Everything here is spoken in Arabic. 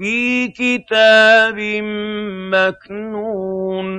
فِي كِتَابٍ مَّكْنُونٍ.